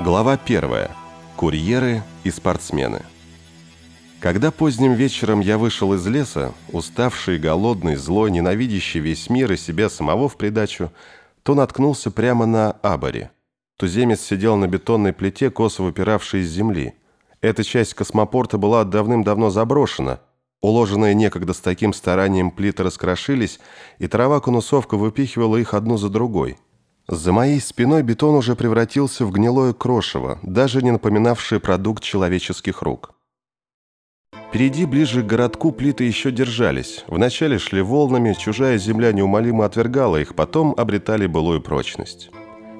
Глава 1. Курьеры и спортсмены. Когда поздним вечером я вышел из леса, уставший, голодный, злой, ненавидящий весь мир и себя самого в придачу, то наткнулся прямо на Абари. Туземец сидел на бетонной плите, косо выпиравшей из земли. Эта часть космопорта была давным-давно заброшена. Уложенные некогда с таким старанием плиты раскрошились, и трава-конусовка выпихивала их одну за другой – за моей спиной бетон уже превратился в гнилое крошево, даже не напоминавшее продукт человеческих рук. Впереди, ближе к городку, плиты еще держались. Вначале шли волнами, чужая земля неумолимо отвергала их, потом обретали былую прочность.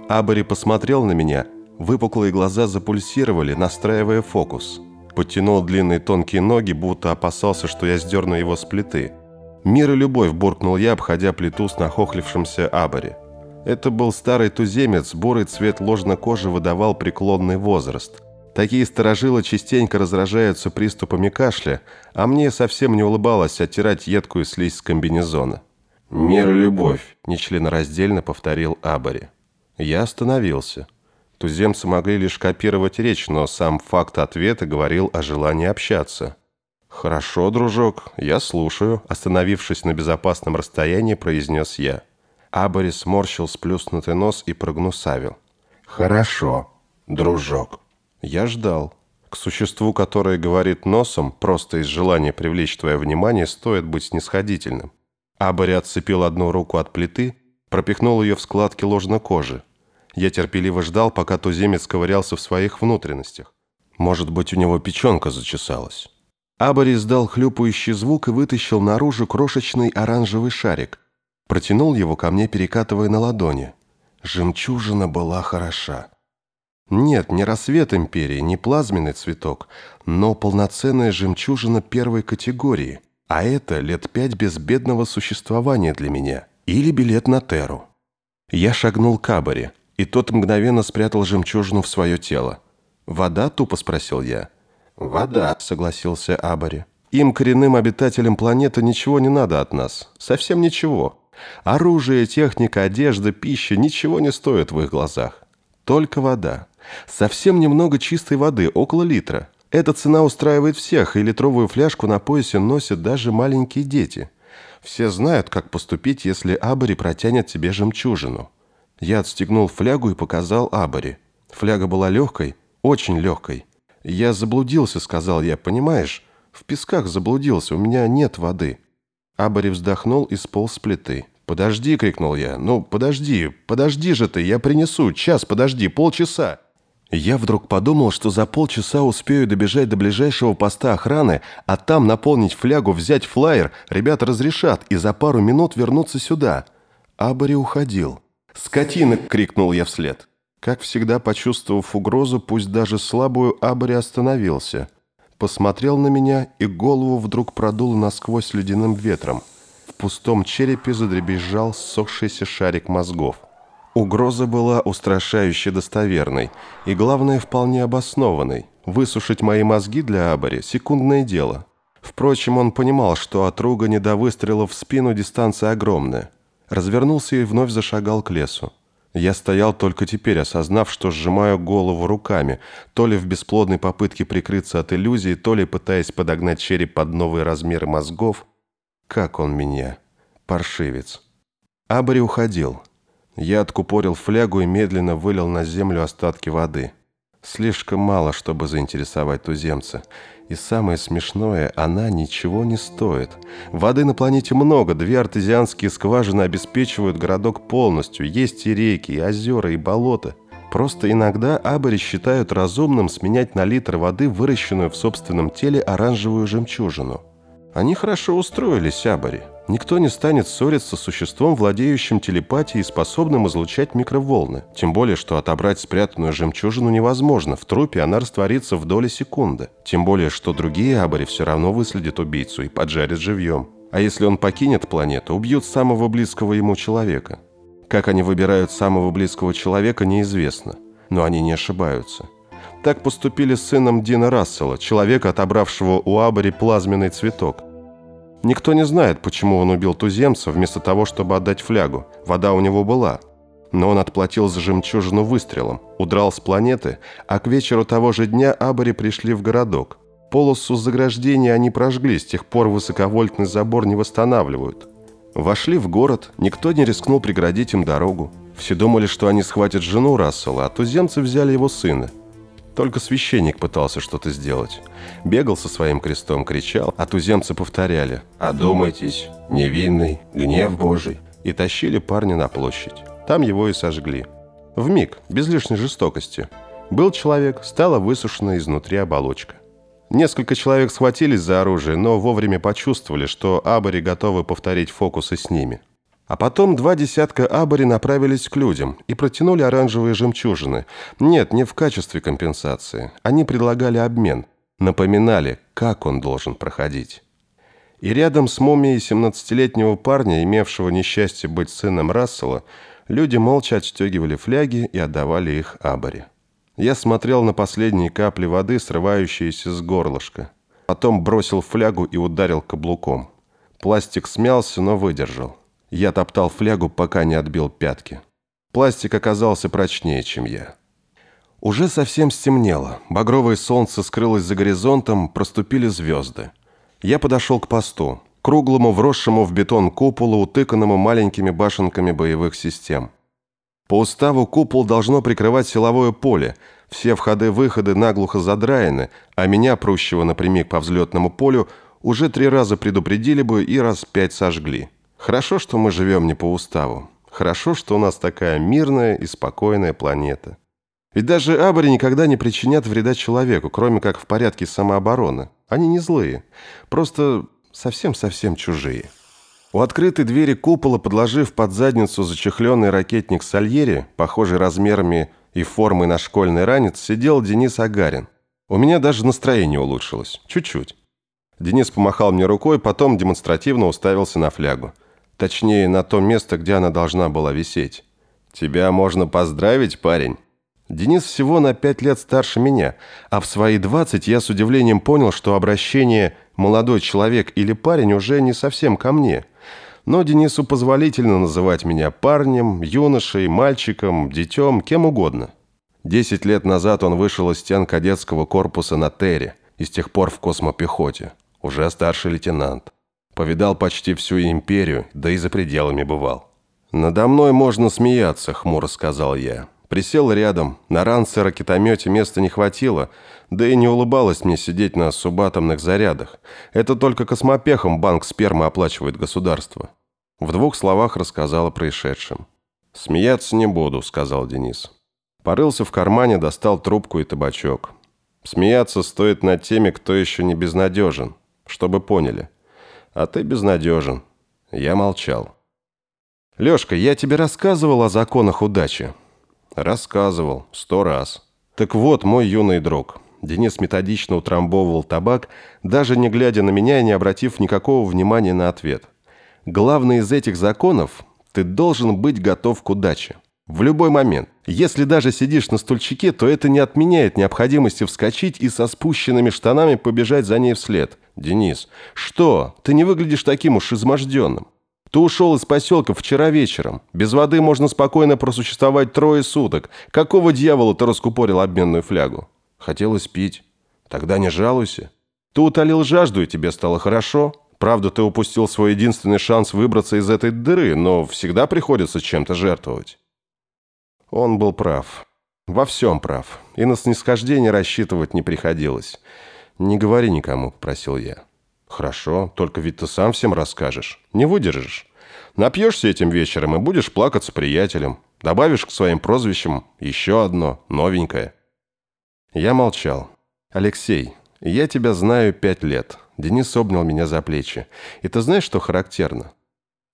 Абари посмотрел на меня, выпуклые глаза запульсировали, настраивая фокус. Подтянул длинные тонкие ноги, будто опасался, что я сдерну его с плиты. «Мир и любовь», – буркнул я, обходя плиту с нахохлившимся Абари. Это был старый туземец, бурый цвет ложной кожи выдавал преклонный возраст. Такие сторожилы частенько раздражаются приступами кашля, а мне совсем не улыбалось оттирать едкую слизь с комбинезона. «Мир и любовь», – нечленораздельно повторил Абари. Я остановился. Туземцы могли лишь копировать речь, но сам факт ответа говорил о желании общаться. «Хорошо, дружок, я слушаю», – остановившись на безопасном расстоянии, произнес я. Абори сморщил сплюснутый нос и прогнусавил. «Хорошо, дружок». Я ждал. К существу, которое говорит носом, просто из желания привлечь твое внимание, стоит быть снисходительным. Абори отцепил одну руку от плиты, пропихнул ее в складки ложной кожи. Я терпеливо ждал, пока туземец ковырялся в своих внутренностях. Может быть, у него печенка зачесалась. Абори издал хлюпающий звук и вытащил наружу крошечный оранжевый шарик – Протянул его ко мне, перекатывая на ладони. Жемчужина была хороша. Нет, не рассвет империи, не плазменный цветок, но полноценная жемчужина первой категории. А это лет пять безбедного существования для меня. Или билет на Теру. Я шагнул к Абаре, и тот мгновенно спрятал жемчужину в свое тело. «Вода?» – тупо спросил я. «Вода», – согласился Абари. «Им, коренным обитателям планеты, ничего не надо от нас. Совсем ничего. Оружие, техника, одежда, пища ничего не стоят в их глазах. Только вода. Совсем немного чистой воды, около литра. Эта цена устраивает всех, и литровую фляжку на поясе носят даже маленькие дети. Все знают, как поступить, если Абари протянет тебе жемчужину. Я отстегнул флягу и показал Абари. Фляга была легкой, очень легкой. «Я заблудился», — сказал я, — «понимаешь? В песках заблудился, у меня нет воды». Абари вздохнул и сполз с плиты. «Подожди!» — крикнул я. «Ну, подожди! Подожди же ты! Я принесу! Час, подожди! Полчаса!» Я вдруг подумал, что за полчаса успею добежать до ближайшего поста охраны, а там наполнить флягу, взять флаер, ребята разрешат, и за пару минут вернуться сюда. Абари уходил. «Скотина!» — крикнул я вслед. Как всегда, почувствовав угрозу, пусть даже слабую, Абари остановился посмотрел на меня, и голову вдруг продуло насквозь ледяным ветром. В пустом черепе задребезжал ссохшийся шарик мозгов. Угроза была устрашающе достоверной и, главное, вполне обоснованной. Высушить мои мозги для Абари – секундное дело. Впрочем, он понимал, что от ругани до выстрела в спину дистанция огромная. Развернулся и вновь зашагал к лесу. Я стоял только теперь, осознав, что сжимаю голову руками, то ли в бесплодной попытке прикрыться от иллюзии, то ли пытаясь подогнать череп под новые размеры мозгов. Как он меня? Паршивец. Абри уходил. Я откупорил флягу и медленно вылил на землю остатки воды. Слишком мало, чтобы заинтересовать туземца. И самое смешное, она ничего не стоит. Воды на планете много, две артезианские скважины обеспечивают городок полностью. Есть и реки, и озера, и болота. Просто иногда абори считают разумным сменять на литр воды выращенную в собственном теле оранжевую жемчужину. Они хорошо устроились, абори. Никто не станет ссориться с существом, владеющим телепатией и способным излучать микроволны. Тем более, что отобрать спрятанную жемчужину невозможно. В трупе она растворится в доли секунды. Тем более, что другие абори все равно выследят убийцу и поджарят живьем. А если он покинет планету, убьют самого близкого ему человека. Как они выбирают самого близкого человека, неизвестно. Но они не ошибаются. Так поступили с сыном Дина Рассела, человека, отобравшего у Абори плазменный цветок. Никто не знает, почему он убил туземца вместо того, чтобы отдать флягу. Вода у него была. Но он отплатил за жемчужину выстрелом, удрал с планеты, а к вечеру того же дня Абори пришли в городок. Полосу заграждения они прожгли, с тех пор высоковольтный забор не восстанавливают. Вошли в город, никто не рискнул преградить им дорогу. Все думали, что они схватят жену Рассела, а туземцы взяли его сына. Только священник пытался что-то сделать. Бегал со своим крестом, кричал, а туземцы повторяли «Одумайтесь, невинный, гнев Божий». И тащили парня на площадь. Там его и сожгли. В миг, без лишней жестокости. Был человек, стала высушена изнутри оболочка. Несколько человек схватились за оружие, но вовремя почувствовали, что абори готовы повторить фокусы с ними. А потом два десятка абори направились к людям и протянули оранжевые жемчужины. Нет, не в качестве компенсации. Они предлагали обмен, напоминали, как он должен проходить. И рядом с мумией 17-летнего парня, имевшего несчастье быть сыном Рассела, Люди молча отстегивали фляги и отдавали их Аборе. Я смотрел на последние капли воды, срывающиеся с горлышка. Потом бросил флягу и ударил каблуком. Пластик смялся, но выдержал. Я топтал флягу, пока не отбил пятки. Пластик оказался прочнее, чем я. Уже совсем стемнело. Багровое солнце скрылось за горизонтом, проступили звезды. Я подошел к посту круглому, вросшему в бетон куполу, утыканному маленькими башенками боевых систем. По уставу купол должно прикрывать силовое поле, все входы-выходы наглухо задраены, а меня, прущего напрямик по взлетному полю, уже три раза предупредили бы и раз пять сожгли. Хорошо, что мы живем не по уставу. Хорошо, что у нас такая мирная и спокойная планета. Ведь даже абори никогда не причинят вреда человеку, кроме как в порядке самообороны. Они не злые. Просто совсем-совсем чужие. У открытой двери купола, подложив под задницу зачехленный ракетник Сальери, похожий размерами и формой на школьный ранец, сидел Денис Агарин. У меня даже настроение улучшилось. Чуть-чуть. Денис помахал мне рукой, потом демонстративно уставился на флягу. Точнее, на то место, где она должна была висеть. «Тебя можно поздравить, парень?» Денис всего на пять лет старше меня, а в свои двадцать я с удивлением понял, что обращение «молодой человек» или «парень» уже не совсем ко мне. Но Денису позволительно называть меня парнем, юношей, мальчиком, детем, кем угодно. Десять лет назад он вышел из стен кадетского корпуса на Терре и с тех пор в космопехоте. Уже старший лейтенант. Повидал почти всю империю, да и за пределами бывал. «Надо мной можно смеяться», — хмуро сказал я. Присел рядом. На ранце-ракетомете места не хватило, да и не улыбалось мне сидеть на субатомных зарядах. Это только космопехом банк спермы оплачивает государство. В двух словах рассказал о происшедшем. «Смеяться не буду», — сказал Денис. Порылся в кармане, достал трубку и табачок. «Смеяться стоит над теми, кто еще не безнадежен, чтобы поняли. А ты безнадежен». Я молчал. «Лешка, я тебе рассказывал о законах удачи?» Рассказывал. Сто раз. Так вот, мой юный друг. Денис методично утрамбовывал табак, даже не глядя на меня и не обратив никакого внимания на ответ. Главный из этих законов – ты должен быть готов к удаче. В любой момент. Если даже сидишь на стульчике, то это не отменяет необходимости вскочить и со спущенными штанами побежать за ней вслед. Денис, что? Ты не выглядишь таким уж изможденным. Ты ушел из поселка вчера вечером. Без воды можно спокойно просуществовать трое суток. Какого дьявола ты раскупорил обменную флягу? Хотелось пить. Тогда не жалуйся. Ты утолил жажду, и тебе стало хорошо. Правда, ты упустил свой единственный шанс выбраться из этой дыры, но всегда приходится чем-то жертвовать. Он был прав. Во всем прав. И на снисхождение рассчитывать не приходилось. «Не говори никому», — просил я. «Хорошо, только ведь ты сам всем расскажешь. Не выдержишь. Напьешься этим вечером и будешь плакаться приятелем. Добавишь к своим прозвищам еще одно, новенькое». Я молчал. «Алексей, я тебя знаю пять лет». Денис обнял меня за плечи. «И ты знаешь, что характерно?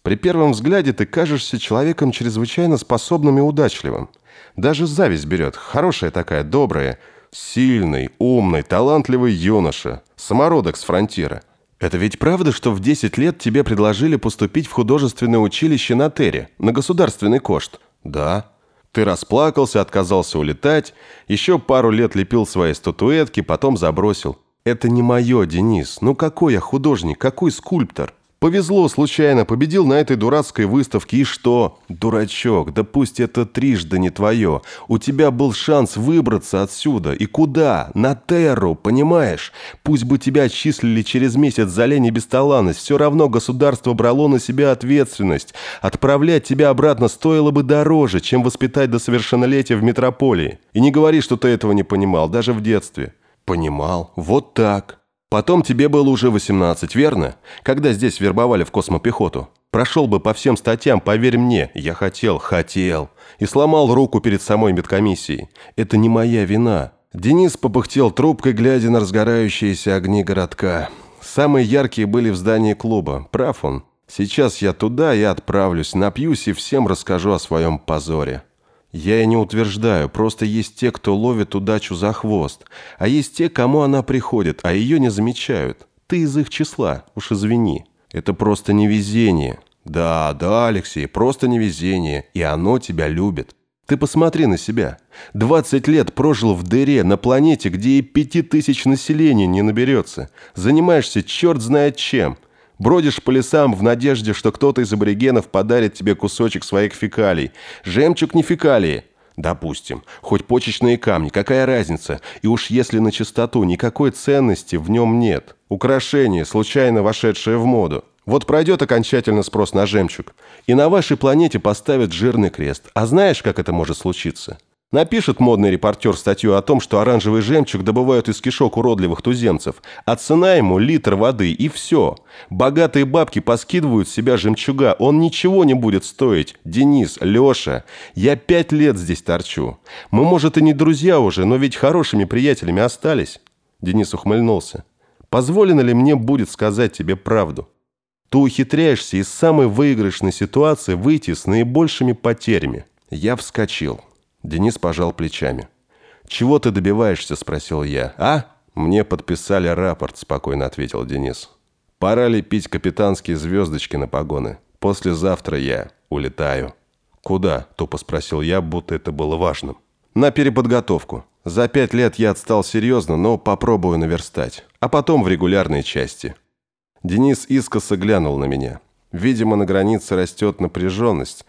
При первом взгляде ты кажешься человеком чрезвычайно способным и удачливым. Даже зависть берет. Хорошая такая, добрая. Сильный, умный, талантливый юноша. Самородок с фронтира. Это ведь правда, что в 10 лет тебе предложили поступить в художественное училище на Терре, на государственный кошт? Да. Ты расплакался, отказался улетать, еще пару лет лепил свои статуэтки, потом забросил. Это не мое, Денис. Ну какой я художник, какой скульптор? Повезло, случайно, победил на этой дурацкой выставке, и что? Дурачок, да пусть это трижды не твое. У тебя был шанс выбраться отсюда. И куда? На Терру, понимаешь? Пусть бы тебя отчислили через месяц за лень и бесталанность, все равно государство брало на себя ответственность. Отправлять тебя обратно стоило бы дороже, чем воспитать до совершеннолетия в метрополии. И не говори, что ты этого не понимал, даже в детстве. Понимал. Вот так. Потом тебе было уже 18, верно? Когда здесь вербовали в космопехоту. Прошел бы по всем статьям, поверь мне. Я хотел, хотел. И сломал руку перед самой медкомиссией. Это не моя вина. Денис попыхтел трубкой, глядя на разгорающиеся огни городка. Самые яркие были в здании клуба. Прав он. Сейчас я туда и отправлюсь, напьюсь и всем расскажу о своем позоре. Я и не утверждаю, просто есть те, кто ловит удачу за хвост, а есть те, кому она приходит, а ее не замечают. Ты из их числа, уж извини. Это просто невезение. Да, да, Алексей, просто невезение, и оно тебя любит. Ты посмотри на себя. 20 лет прожил в дыре на планете, где и пяти тысяч населения не наберется. Занимаешься черт знает чем. Бродишь по лесам в надежде, что кто-то из аборигенов подарит тебе кусочек своих фекалий. Жемчуг не фекалии. Допустим. Хоть почечные камни, какая разница? И уж если на чистоту, никакой ценности в нем нет. Украшение, случайно вошедшее в моду. Вот пройдет окончательно спрос на жемчуг, и на вашей планете поставят жирный крест. А знаешь, как это может случиться? Напишет модный репортер статью о том, что оранжевый жемчуг добывают из кишок уродливых туземцев, а цена ему литр воды и все. Богатые бабки поскидывают с себя жемчуга, он ничего не будет стоить. Денис, Леша, я пять лет здесь торчу. Мы, может, и не друзья уже, но ведь хорошими приятелями остались. Денис ухмыльнулся. Позволено ли мне будет сказать тебе правду? Ты ухитряешься из самой выигрышной ситуации выйти с наибольшими потерями. Я вскочил. Денис пожал плечами. «Чего ты добиваешься?» – спросил я. «А?» «Мне подписали рапорт», – спокойно ответил Денис. «Пора лепить капитанские звездочки на погоны. Послезавтра я улетаю». «Куда?» – тупо спросил я, будто это было важным. «На переподготовку. За пять лет я отстал серьезно, но попробую наверстать. А потом в регулярной части». Денис искоса глянул на меня. Видимо, на границе растет напряженность.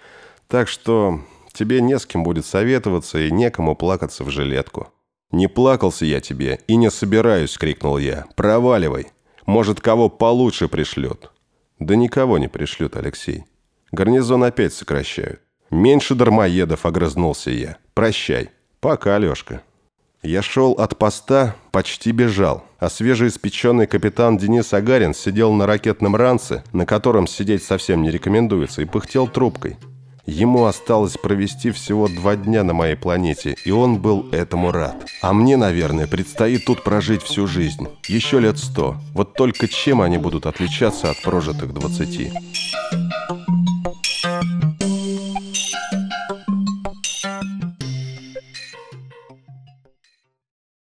Так что Тебе не с кем будет советоваться и некому плакаться в жилетку». «Не плакался я тебе и не собираюсь», — крикнул я. «Проваливай. Может, кого получше пришлют». «Да никого не пришлют, Алексей. Гарнизон опять сокращают. Меньше дармоедов», — огрызнулся я. «Прощай. Пока, Лешка». Я шел от поста, почти бежал, а свежеиспеченный капитан Денис Агарин сидел на ракетном ранце, на котором сидеть совсем не рекомендуется, и пыхтел трубкой. Ему осталось провести всего два дня на моей планете, и он был этому рад. А мне, наверное, предстоит тут прожить всю жизнь. Еще лет сто. Вот только чем они будут отличаться от прожитых двадцати?